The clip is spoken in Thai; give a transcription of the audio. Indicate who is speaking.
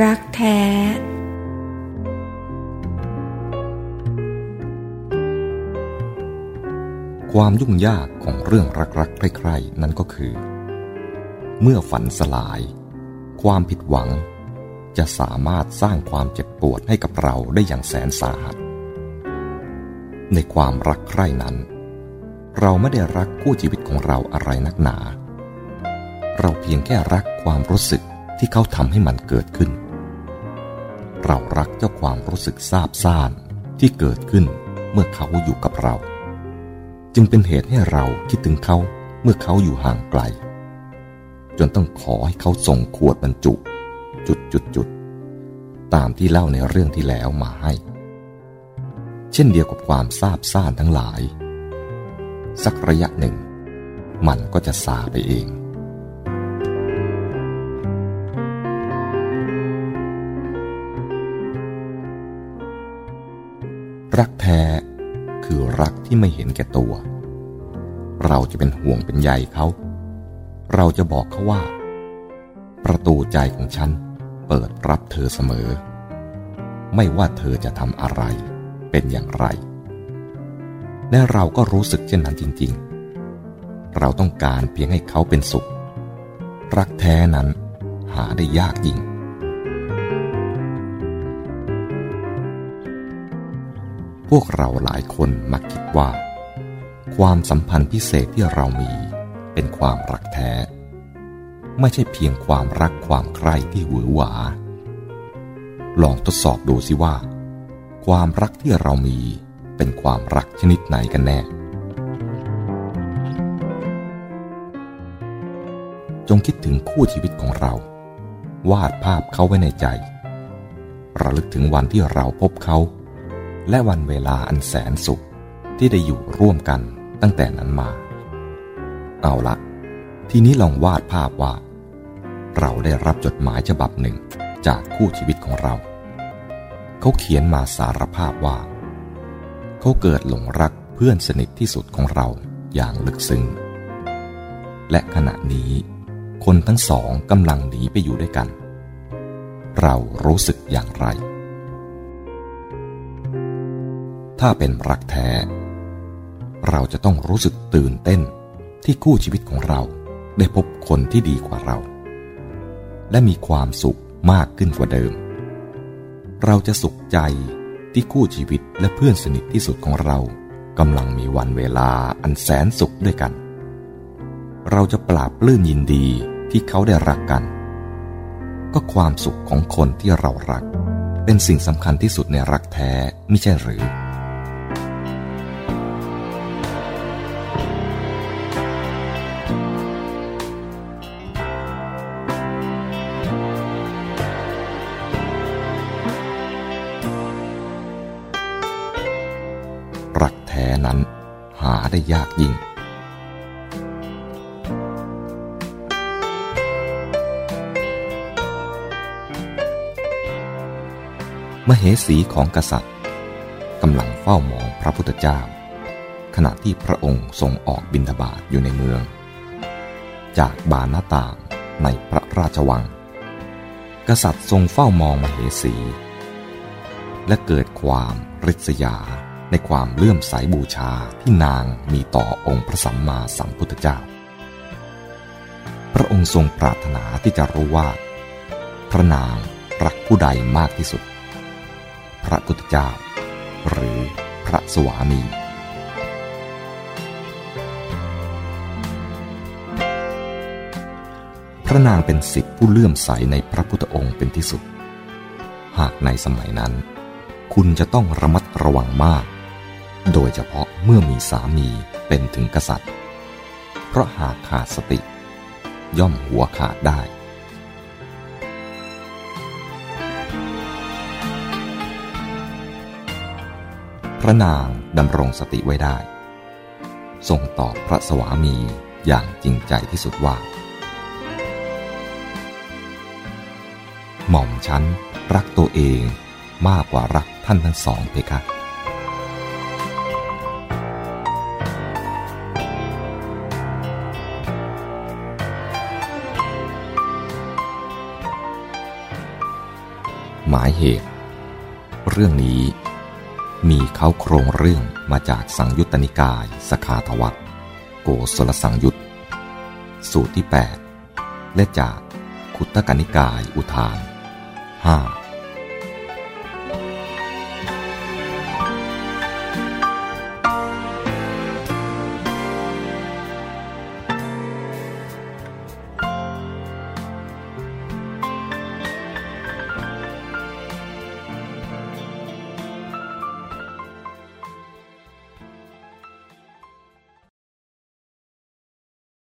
Speaker 1: รักแท้
Speaker 2: ความยุ่งยากของเรื่องรักๆใคร่ๆนั้นก็คือ เมื่อฝันสลาย ความผิดหวัง จะสามารถสร้างความเจ็บปวดให้กับเราได้อย่างแสนสาหัส ในความรักใคร่นั้น เราไม่ได้รักคู่ชีวิตของเราอะไรนักหนา เราเพียงแค่รักความรู้สึกที่เขาทำให้มันเกิดขึ้น เรารักเจ้าความรู้สึกซาบซ่านที่เกิดขึ้นเมื่อเขาอยู่กับเรา จึงเป็นเหตุให้เราคิดถึงเขาเมื่อเขาอยู่ห่างไกล จนต้องขอให้เขาส่งขวดบรรจุ จุดจุดจุดตามที่เล่าในเรื่องที่แล้วมาให้ เช่นเดียวกับความซาบซ่านทั้งหลาย สักระยะหนึ่ง มันก็จะซาไปเอง รักแท้คือรักที่ไม่เห็นแก่ตัว เราจะเป็นห่วงเป็นใยเขา เราจะบอกเขาว่า ประตูใจของฉันเปิดรับเธอเสมอ ไม่ว่าเธอจะทำอะไร เป็นอย่างไร และเราก็รู้สึกเช่นนั้นจริง ๆ เราต้องการเพียงให้เขาเป็นสุข รักแท้นั้นหาได้ยากยิ่ง วกเราหลายคนมักคิดว่า ความสัมพันธ์พิเศษที่เรามี เป็นความรักแท้ ไม่ใช่เพียงความรักความใคร่ที่หวือหวา ลองทดสอบดูสิว่า ความรักที่เรามีเป็นความรักชนิดไหนกันแน่ จงคิดถึงคู่ชีวิตของเรา วาดภาพเขาไว้ในใจ ระลึกถึงวันที่เราพบเขา และวันเวลาอันแสนสุขที่ได้อยู่ร่วมกันตั้งแต่นั้นมา เอาละ ทีนี้ลองวาดภาพว่า เราได้รับจดหมายฉบับหนึ่งจากคู่ชีวิตของเรา เขาเขียนมาสารภาพว่า เขาเกิดหลงรักเพื่อนสนิทที่สุดของเราอย่างลึกซึ้ง และขณะนี้ คนทั้งสองกำลังหนีไปอยู่ด้วยกัน เรารู้สึกอย่างไร ถ้าเป็นรักแท้ เราจะต้องรู้สึกตื่นเต้นที่คู่ชีวิตของเราได้พบคนที่ดีกว่าเรา และมีความสุขมากขึ้นกว่าเดิม เราจะสุขใจที่คู่ชีวิตและเพื่อนสนิทที่สุดของเรากำลังมีวันเวลาอันแสนสุขด้วยกัน เราจะปราบปลื้มยินดีที่เขาได้รักกัน ก็ความสุขของคนที่เรารัก เป็นสิ่งสำคัญที่สุดในรักแท้ไม่ใช่หรือ รักแท้นหาได้ยากยิ่ง มเหสีของกษัตริย์กำลังเฝ้ามองพระพุทธเจ้า ขณะที่พระองค์ทรงออกบิณฑบาตอยู่ในเมือง จากบานหน้าต่างในพระราชวัง กษัตริย์ทรงเฝ้ามองมเหสี และเกิดความริษยา ในความเลื่อมใสบูชาที่นางมีต่อองค์พระสัมมาสัมพุทธเจ้า พระองค์ทรงปรารถนาที่จะรู้ว่า พระนางรักผู้ใดมากที่สุด พระพุทธเจ้า หรือพระสวามีพระนางเป็นสิทธิผู้เลื่อมใสในพระพุทธองค์เป็นที่สุด หากในสมัยนั้น คุณจะต้องระมัดระวังมาก โดยเฉพาะเมื่อมีสามีเป็นถึงกษัตริย์ เพราะหากขาดสติ ย่อมหัวขาดได้ พระนางดำรงสติไว้ได้ ทรงตอบพระสวามีอย่างจริงใจที่สุดว่า หม่อมฉันรักตัวเองมากกว่ารักท่านทั้งสองเพคะ หมายเหตุ เรื่องนี้ มีเขาโครงเรื่องมาจากสังยุตตนิกายสขาทวัตโกศลสังยุตสูตรที่ 8 และจากคุตตกนิกายอุทาน 5